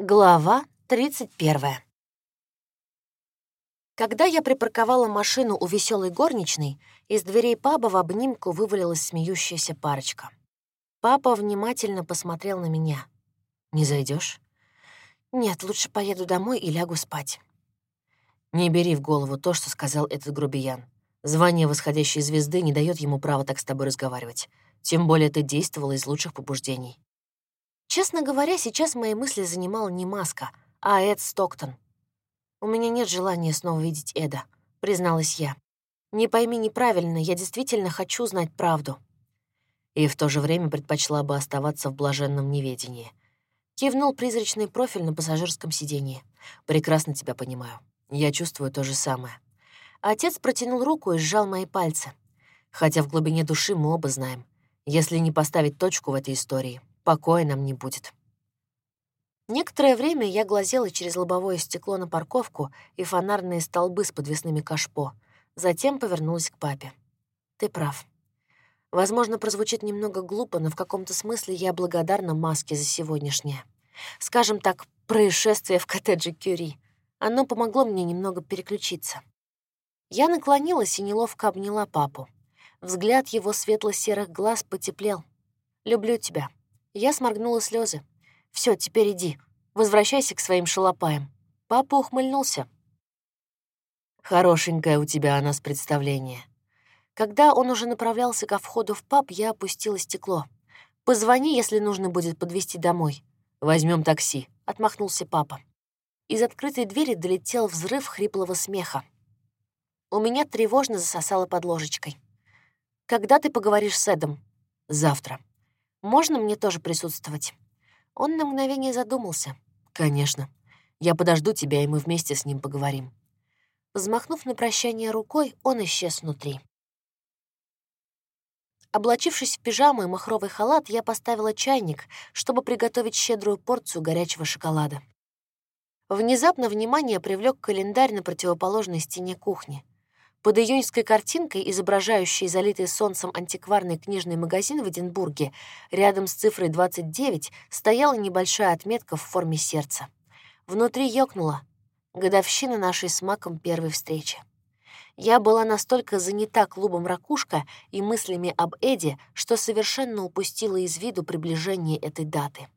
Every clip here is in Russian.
Глава 31. Когда я припарковала машину у веселой горничной, из дверей паба в обнимку вывалилась смеющаяся парочка. Папа внимательно посмотрел на меня. «Не зайдешь? «Нет, лучше поеду домой и лягу спать». «Не бери в голову то, что сказал этот грубиян. Звание восходящей звезды не дает ему права так с тобой разговаривать. Тем более ты действовала из лучших побуждений. Честно говоря, сейчас мои мысли занимала не Маска, а Эд Стоктон. «У меня нет желания снова видеть Эда», — призналась я. «Не пойми неправильно, я действительно хочу знать правду». И в то же время предпочла бы оставаться в блаженном неведении. Кивнул призрачный профиль на пассажирском сиденье. «Прекрасно тебя понимаю. Я чувствую то же самое». Отец протянул руку и сжал мои пальцы. Хотя в глубине души мы оба знаем, если не поставить точку в этой истории, покоя нам не будет. Некоторое время я глазела через лобовое стекло на парковку и фонарные столбы с подвесными кашпо. Затем повернулась к папе. «Ты прав. Возможно, прозвучит немного глупо, но в каком-то смысле я благодарна Маске за сегодняшнее. Скажем так, происшествие в коттедже Кюри. Оно помогло мне немного переключиться. Я наклонилась и неловко обняла папу. Взгляд его светло-серых глаз потеплел. «Люблю тебя», я сморгнула слезы. Все, теперь иди. Возвращайся к своим шалопаям». Папа ухмыльнулся. «Хорошенькое у тебя о нас представление». Когда он уже направлялся ко входу в паб, я опустила стекло. «Позвони, если нужно будет подвезти домой». Возьмем такси», — отмахнулся папа. Из открытой двери долетел взрыв хриплого смеха. У меня тревожно засосало под ложечкой. «Когда ты поговоришь с Эдом?» «Завтра». Можно мне тоже присутствовать?» Он на мгновение задумался. «Конечно. Я подожду тебя, и мы вместе с ним поговорим». Взмахнув на прощание рукой, он исчез внутри. Облачившись в пижаму и махровый халат, я поставила чайник, чтобы приготовить щедрую порцию горячего шоколада. Внезапно внимание привлек календарь на противоположной стене кухни. Под июньской картинкой, изображающей залитый солнцем антикварный книжный магазин в Эдинбурге, рядом с цифрой 29 стояла небольшая отметка в форме сердца. Внутри ёкнуло. Годовщина нашей с Маком первой встречи. Я была настолько занята клубом «Ракушка» и мыслями об Эде, что совершенно упустила из виду приближение этой даты.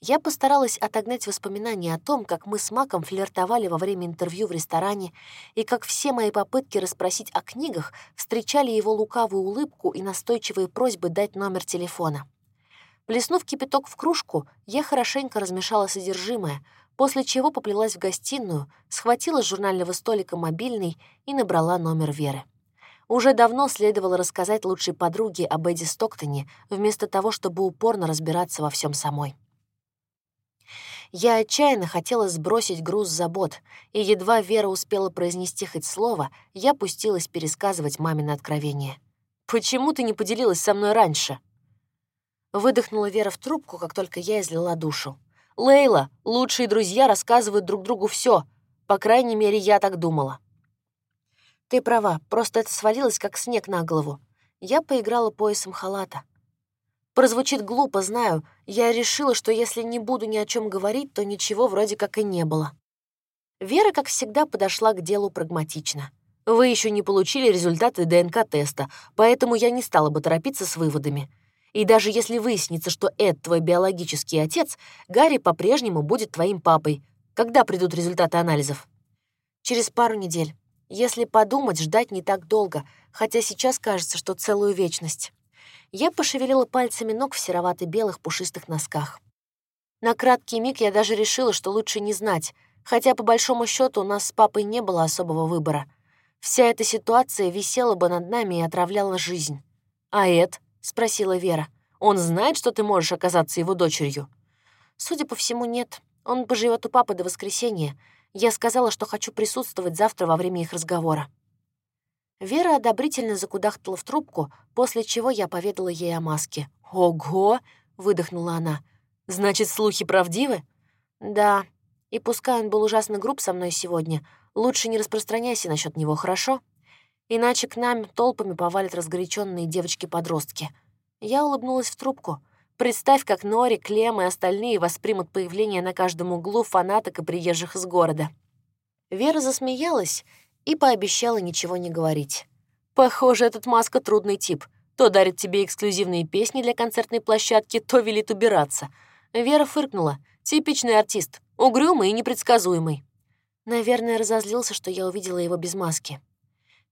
Я постаралась отогнать воспоминания о том, как мы с Маком флиртовали во время интервью в ресторане, и как все мои попытки расспросить о книгах встречали его лукавую улыбку и настойчивые просьбы дать номер телефона. Плеснув кипяток в кружку, я хорошенько размешала содержимое, после чего поплелась в гостиную, схватила с журнального столика мобильный и набрала номер Веры. Уже давно следовало рассказать лучшей подруге об Эдди Стоктоне, вместо того, чтобы упорно разбираться во всем самой. Я отчаянно хотела сбросить груз забот, и едва Вера успела произнести хоть слово, я пустилась пересказывать мамино откровение. «Почему ты не поделилась со мной раньше?» Выдохнула Вера в трубку, как только я излила душу. «Лейла, лучшие друзья рассказывают друг другу все. По крайней мере, я так думала». «Ты права, просто это свалилось, как снег на голову. Я поиграла поясом халата. Прозвучит глупо, знаю. Я решила, что если не буду ни о чем говорить, то ничего вроде как и не было. Вера, как всегда, подошла к делу прагматично. Вы еще не получили результаты ДНК-теста, поэтому я не стала бы торопиться с выводами. И даже если выяснится, что Эд твой биологический отец, Гарри по-прежнему будет твоим папой. Когда придут результаты анализов? Через пару недель. Если подумать, ждать не так долго, хотя сейчас кажется, что целую вечность. Я пошевелила пальцами ног в серовато-белых пушистых носках. На краткий миг я даже решила, что лучше не знать, хотя по большому счету у нас с папой не было особого выбора. Вся эта ситуация висела бы над нами и отравляла жизнь. «А Эд?» — спросила Вера. «Он знает, что ты можешь оказаться его дочерью?» «Судя по всему, нет. Он поживет у папы до воскресенья. Я сказала, что хочу присутствовать завтра во время их разговора». Вера одобрительно закудахтала в трубку, после чего я поведала ей о маске. «Ого!» — выдохнула она. «Значит, слухи правдивы?» «Да. И пускай он был ужасно груб со мной сегодня, лучше не распространяйся насчет него, хорошо? Иначе к нам толпами повалят разгоряченные девочки-подростки». Я улыбнулась в трубку. Представь, как Нори, Клем и остальные воспримут появление на каждом углу фанаток и приезжих из города. Вера засмеялась и пообещала ничего не говорить. Похоже, этот Маска трудный тип. То дарит тебе эксклюзивные песни для концертной площадки, то велит убираться. Вера фыркнула. Типичный артист, угрюмый и непредсказуемый. Наверное, разозлился, что я увидела его без маски.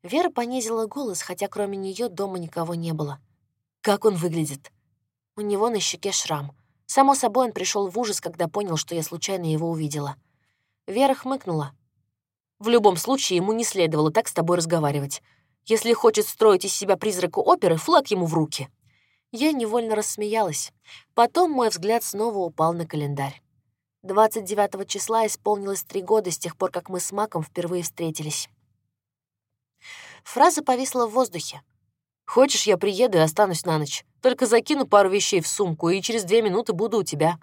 Вера понизила голос, хотя кроме нее дома никого не было. Как он выглядит? У него на щеке шрам. Само собой, он пришел в ужас, когда понял, что я случайно его увидела. Вера хмыкнула. В любом случае, ему не следовало так с тобой разговаривать. Если хочет строить из себя призрака оперы, флаг ему в руки. Я невольно рассмеялась. Потом мой взгляд снова упал на календарь. 29 числа исполнилось три года с тех пор, как мы с Маком впервые встретились. Фраза повисла в воздухе. «Хочешь, я приеду и останусь на ночь? Только закину пару вещей в сумку, и через две минуты буду у тебя».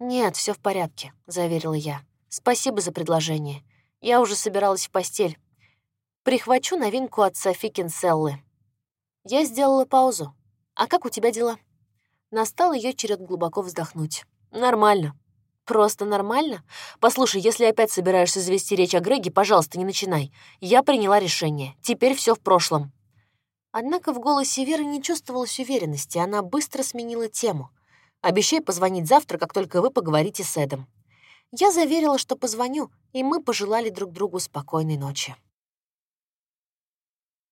«Нет, все в порядке», — заверила я. «Спасибо за предложение. Я уже собиралась в постель. Прихвачу новинку от Софи Кинселлы». Я сделала паузу. «А как у тебя дела?» Настал ее черед глубоко вздохнуть. «Нормально. Просто нормально? Послушай, если опять собираешься завести речь о Греге, пожалуйста, не начинай. Я приняла решение. Теперь все в прошлом. Однако в голосе Веры не чувствовалась уверенности, она быстро сменила тему. «Обещай позвонить завтра, как только вы поговорите с Эдом». Я заверила, что позвоню, и мы пожелали друг другу спокойной ночи.